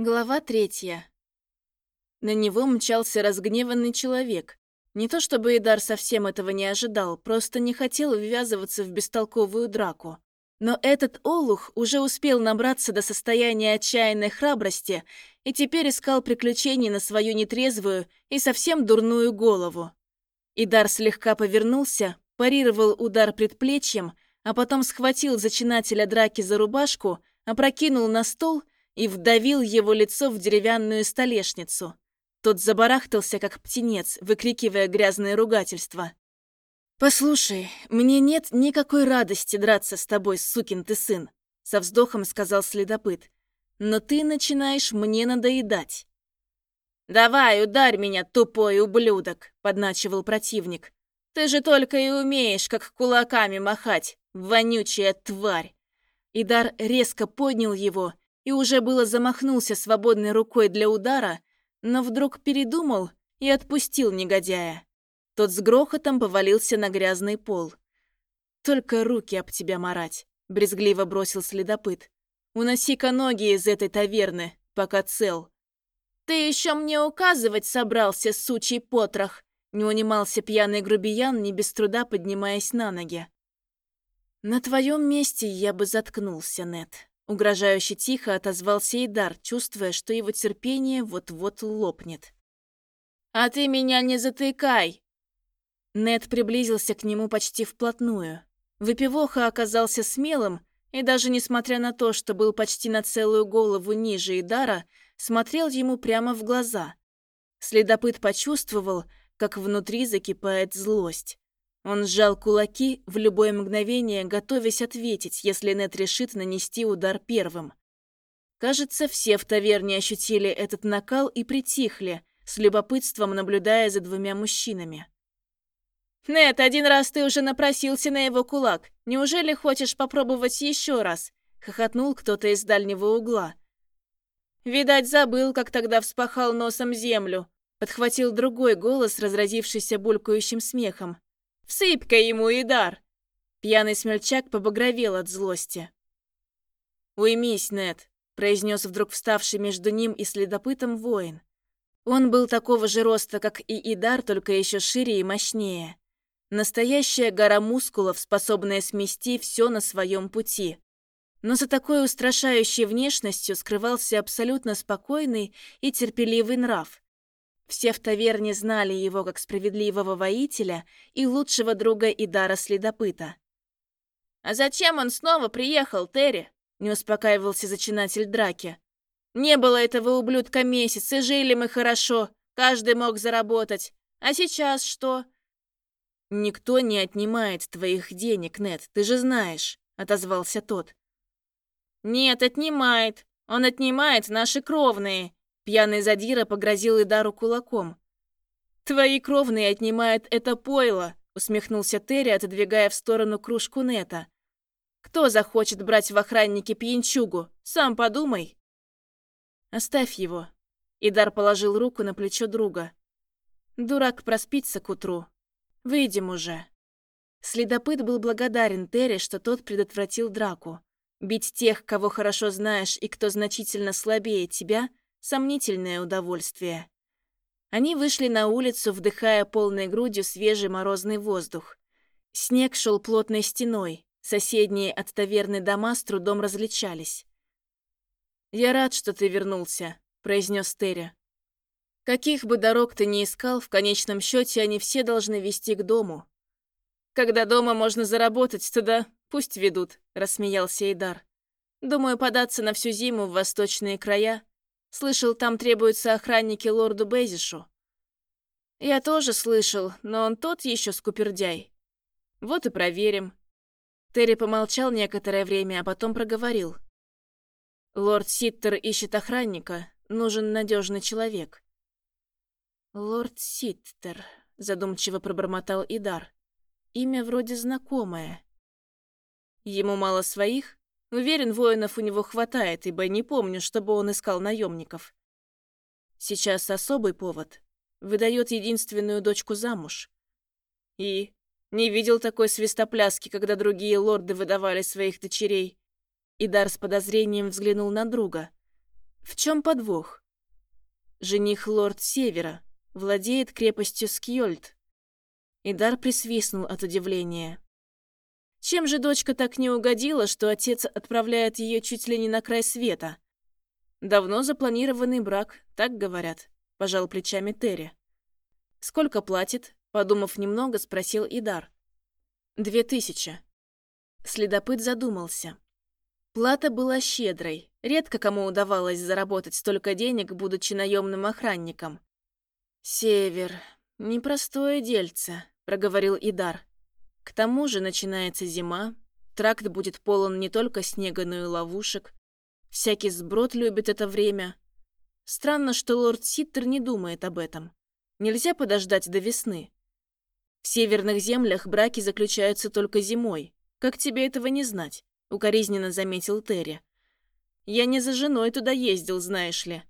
Глава третья. На него мчался разгневанный человек. Не то чтобы Идар совсем этого не ожидал, просто не хотел ввязываться в бестолковую драку. Но этот олух уже успел набраться до состояния отчаянной храбрости и теперь искал приключений на свою нетрезвую и совсем дурную голову. Идар слегка повернулся, парировал удар предплечьем, а потом схватил зачинателя драки за рубашку, опрокинул на стол — и вдавил его лицо в деревянную столешницу. Тот забарахтался, как птенец, выкрикивая грязные ругательства. «Послушай, мне нет никакой радости драться с тобой, сукин ты сын», — со вздохом сказал следопыт. «Но ты начинаешь мне надоедать». «Давай, ударь меня, тупой ублюдок», — подначивал противник. «Ты же только и умеешь, как кулаками махать, вонючая тварь». Идар резко поднял его и уже было замахнулся свободной рукой для удара, но вдруг передумал и отпустил негодяя. Тот с грохотом повалился на грязный пол. «Только руки об тебя марать», — брезгливо бросил следопыт. «Уноси-ка ноги из этой таверны, пока цел». «Ты еще мне указывать собрался, сучий потрох!» Не унимался пьяный грубиян, не без труда поднимаясь на ноги. «На твоем месте я бы заткнулся, Нет. Угрожающе тихо отозвался Идар, чувствуя, что его терпение вот-вот лопнет. «А ты меня не затыкай!» Нед приблизился к нему почти вплотную. Выпивоха оказался смелым, и даже несмотря на то, что был почти на целую голову ниже Идара, смотрел ему прямо в глаза. Следопыт почувствовал, как внутри закипает злость. Он сжал кулаки, в любое мгновение готовясь ответить, если Нет решит нанести удар первым. Кажется, все в таверне ощутили этот накал и притихли, с любопытством наблюдая за двумя мужчинами. «Нет, один раз ты уже напросился на его кулак. Неужели хочешь попробовать еще раз?» — хохотнул кто-то из дальнего угла. «Видать, забыл, как тогда вспахал носом землю», — подхватил другой голос, разразившийся булькающим смехом. Всыпь-ка ему и дар!» Пьяный смельчак побагровел от злости. «Уймись, Нет, произнес вдруг вставший между ним и следопытом воин. Он был такого же роста, как и Идар, только еще шире и мощнее. Настоящая гора мускулов, способная смести все на своем пути. Но за такой устрашающей внешностью скрывался абсолютно спокойный и терпеливый нрав, все в таверне знали его как справедливого воителя и лучшего друга Идара Следопыта. «А зачем он снова приехал, Терри?» — не успокаивался зачинатель драки. «Не было этого ублюдка месяц, и жили мы хорошо, каждый мог заработать. А сейчас что?» «Никто не отнимает твоих денег, Нет, ты же знаешь», — отозвался тот. «Нет, отнимает. Он отнимает наши кровные. Пьяный задира погрозил Идару кулаком. «Твои кровные отнимают это пойло», — усмехнулся Терри, отодвигая в сторону кружку Нета. «Кто захочет брать в охранники пьянчугу? Сам подумай». «Оставь его». Идар положил руку на плечо друга. «Дурак проспится к утру. Выйдем уже». Следопыт был благодарен Терри, что тот предотвратил драку. Бить тех, кого хорошо знаешь и кто значительно слабее тебя, Сомнительное удовольствие. Они вышли на улицу, вдыхая полной грудью свежий морозный воздух. Снег шел плотной стеной, соседние от таверны дома с трудом различались. «Я рад, что ты вернулся», — произнес Терри. «Каких бы дорог ты ни искал, в конечном счете они все должны вести к дому». «Когда дома можно заработать, туда пусть ведут», — рассмеялся Идар. «Думаю, податься на всю зиму в восточные края Слышал, там требуются охранники лорду Безишу. Я тоже слышал, но он тот еще скупердяй. Вот и проверим. Терри помолчал некоторое время, а потом проговорил. Лорд Ситтер ищет охранника. Нужен надежный человек. Лорд Ситтер, задумчиво пробормотал Идар. Имя вроде знакомое. Ему мало своих? Уверен, воинов у него хватает, ибо не помню, чтобы он искал наемников. Сейчас особый повод. Выдает единственную дочку замуж. И не видел такой свистопляски, когда другие лорды выдавали своих дочерей. Идар с подозрением взглянул на друга. В чем подвох? Жених лорд Севера владеет крепостью Скьольд. Идар присвистнул от удивления. Чем же дочка так не угодила, что отец отправляет ее чуть ли не на край света? Давно запланированный брак, так говорят, пожал плечами Терри. Сколько платит? Подумав немного, спросил Идар. Две тысячи. Следопыт задумался. Плата была щедрой. Редко кому удавалось заработать столько денег, будучи наемным охранником. «Север. Непростое дельце», — проговорил Идар. «К тому же начинается зима. Тракт будет полон не только снега, но и ловушек. Всякий сброд любит это время. Странно, что лорд Ситтер не думает об этом. Нельзя подождать до весны. В северных землях браки заключаются только зимой. Как тебе этого не знать? Укоризненно заметил Терри. Я не за женой туда ездил, знаешь ли.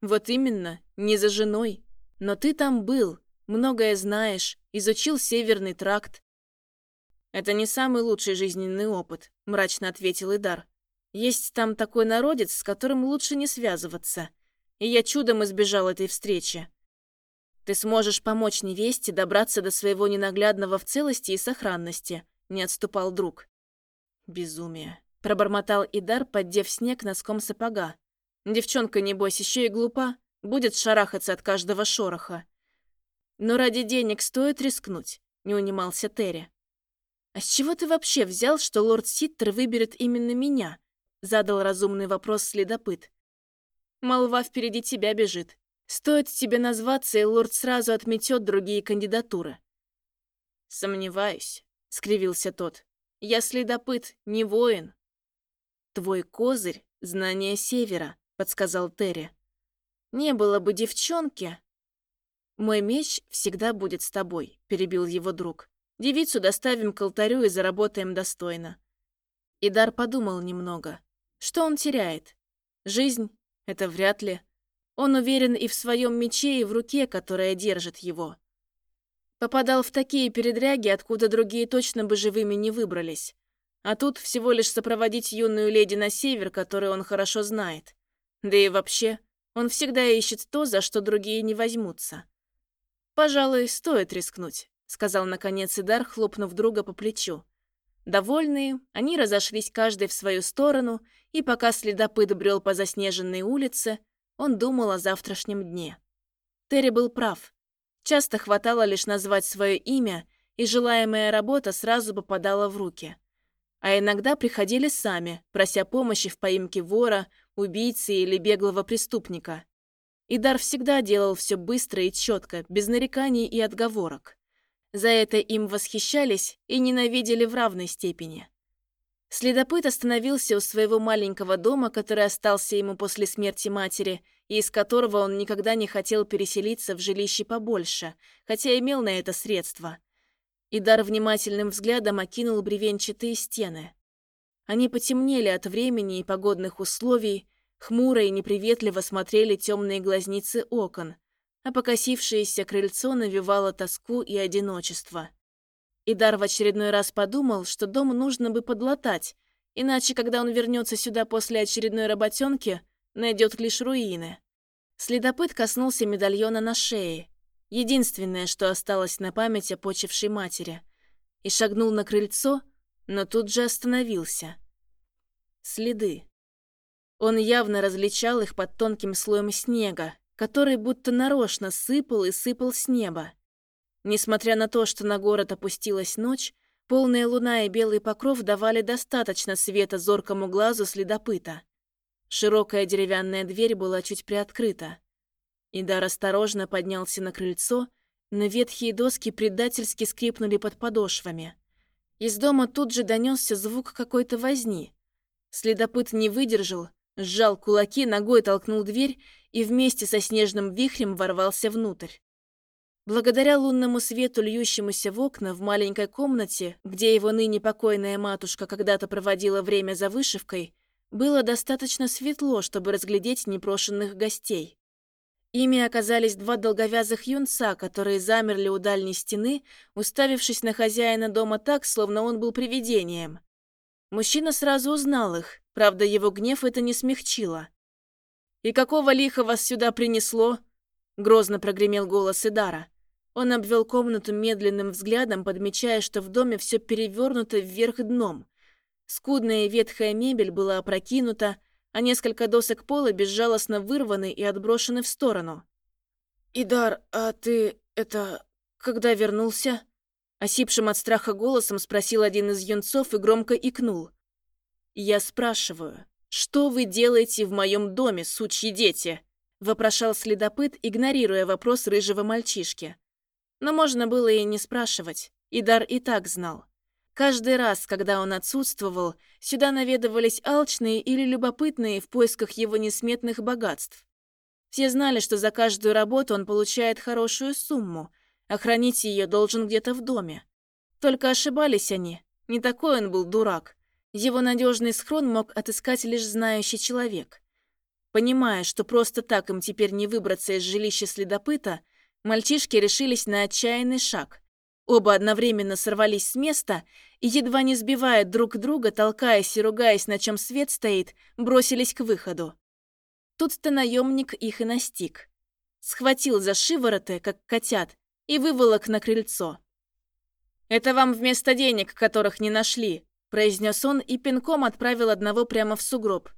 Вот именно, не за женой. Но ты там был, многое знаешь, изучил северный тракт. Это не самый лучший жизненный опыт, мрачно ответил Идар. Есть там такой народец, с которым лучше не связываться. И я чудом избежал этой встречи. Ты сможешь помочь невесте добраться до своего ненаглядного в целости и сохранности, не отступал друг. Безумие. Пробормотал Идар, поддев снег носком сапога. Девчонка, небось, еще и глупа, будет шарахаться от каждого шороха. Но ради денег стоит рискнуть, не унимался Терри. А с чего ты вообще взял, что лорд Ситтер выберет именно меня? Задал разумный вопрос следопыт. Молва впереди тебя бежит. Стоит тебе назваться, и лорд сразу отметет другие кандидатуры. Сомневаюсь, скривился тот. Я следопыт, не воин. Твой козырь — знание севера, подсказал Терри. Не было бы девчонки. Мой меч всегда будет с тобой, перебил его друг. Девицу доставим к алтарю и заработаем достойно. Идар подумал немного. Что он теряет? Жизнь? Это вряд ли. Он уверен и в своем мече, и в руке, которая держит его. Попадал в такие передряги, откуда другие точно бы живыми не выбрались. А тут всего лишь сопроводить юную леди на север, которую он хорошо знает. Да и вообще, он всегда ищет то, за что другие не возьмутся. «Пожалуй, стоит рискнуть», — сказал наконец Идар, хлопнув друга по плечу. Довольные, они разошлись каждый в свою сторону, и пока следопыт брел по заснеженной улице, он думал о завтрашнем дне. Терри был прав. Часто хватало лишь назвать свое имя, и желаемая работа сразу попадала в руки. А иногда приходили сами, прося помощи в поимке вора, убийцы или беглого преступника. Идар всегда делал все быстро и четко, без нареканий и отговорок. За это им восхищались и ненавидели в равной степени. Следопыт остановился у своего маленького дома, который остался ему после смерти матери, и из которого он никогда не хотел переселиться в жилище побольше, хотя имел на это средства. Идар внимательным взглядом окинул бревенчатые стены. Они потемнели от времени и погодных условий, хмуро и неприветливо смотрели темные глазницы окон, а покосившееся крыльцо навевало тоску и одиночество. Идар в очередной раз подумал, что дом нужно бы подлатать, иначе, когда он вернется сюда после очередной работенки, найдет лишь руины. Следопыт коснулся медальона на шее, единственное, что осталось на память о почившей матери, и шагнул на крыльцо, но тут же остановился. Следы. Он явно различал их под тонким слоем снега, который будто нарочно сыпал и сыпал с неба. Несмотря на то, что на город опустилась ночь, полная луна и белый покров давали достаточно света зоркому глазу следопыта. Широкая деревянная дверь была чуть приоткрыта. Идар осторожно поднялся на крыльцо, но ветхие доски предательски скрипнули под подошвами. Из дома тут же донесся звук какой-то возни. Следопыт не выдержал, сжал кулаки, ногой толкнул дверь и вместе со снежным вихрем ворвался внутрь. Благодаря лунному свету, льющемуся в окна, в маленькой комнате, где его ныне покойная матушка когда-то проводила время за вышивкой, было достаточно светло, чтобы разглядеть непрошенных гостей. Ими оказались два долговязых юнца, которые замерли у дальней стены, уставившись на хозяина дома так, словно он был привидением. Мужчина сразу узнал их, правда, его гнев это не смягчило. «И какого лиха вас сюда принесло?» Грозно прогремел голос Идара. Он обвел комнату медленным взглядом, подмечая, что в доме все перевернуто вверх дном. Скудная ветхая мебель была опрокинута, а несколько досок пола безжалостно вырваны и отброшены в сторону. «Идар, а ты... это... когда вернулся?» Осипшим от страха голосом спросил один из юнцов и громко икнул. «Я спрашиваю, что вы делаете в моем доме, сучьи дети?» вопрошал следопыт, игнорируя вопрос рыжего мальчишки. Но можно было и не спрашивать, Идар и так знал. Каждый раз, когда он отсутствовал, сюда наведывались алчные или любопытные в поисках его несметных богатств. Все знали, что за каждую работу он получает хорошую сумму, а хранить ее должен где-то в доме. Только ошибались они. Не такой он был дурак. Его надежный схрон мог отыскать лишь знающий человек. Понимая, что просто так им теперь не выбраться из жилища следопыта, мальчишки решились на отчаянный шаг. Оба одновременно сорвались с места и, едва не сбивая друг друга, толкаясь и ругаясь, на чем свет стоит, бросились к выходу. Тут-то наемник их и настиг. Схватил за шивороты, как котят, и выволок на крыльцо. «Это вам вместо денег, которых не нашли», произнес он и пинком отправил одного прямо в сугроб.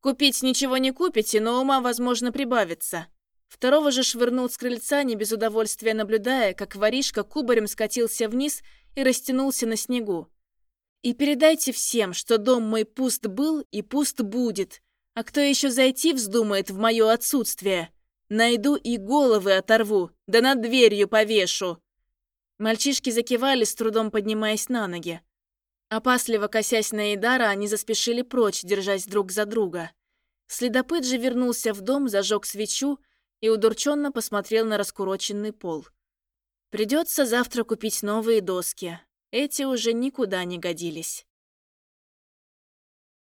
«Купить ничего не купите, но ума, возможно, прибавится». Второго же швырнул с крыльца, не без удовольствия наблюдая, как воришка кубарем скатился вниз и растянулся на снегу. «И передайте всем, что дом мой пуст был и пуст будет, а кто еще зайти вздумает в мое отсутствие? Найду и головы оторву, да над дверью повешу!» Мальчишки закивали, с трудом поднимаясь на ноги. Опасливо косясь на Идара, они заспешили прочь, держась друг за друга. Следопыт же вернулся в дом, зажег свечу и удурченно посмотрел на раскуроченный пол. Придется завтра купить новые доски. Эти уже никуда не годились.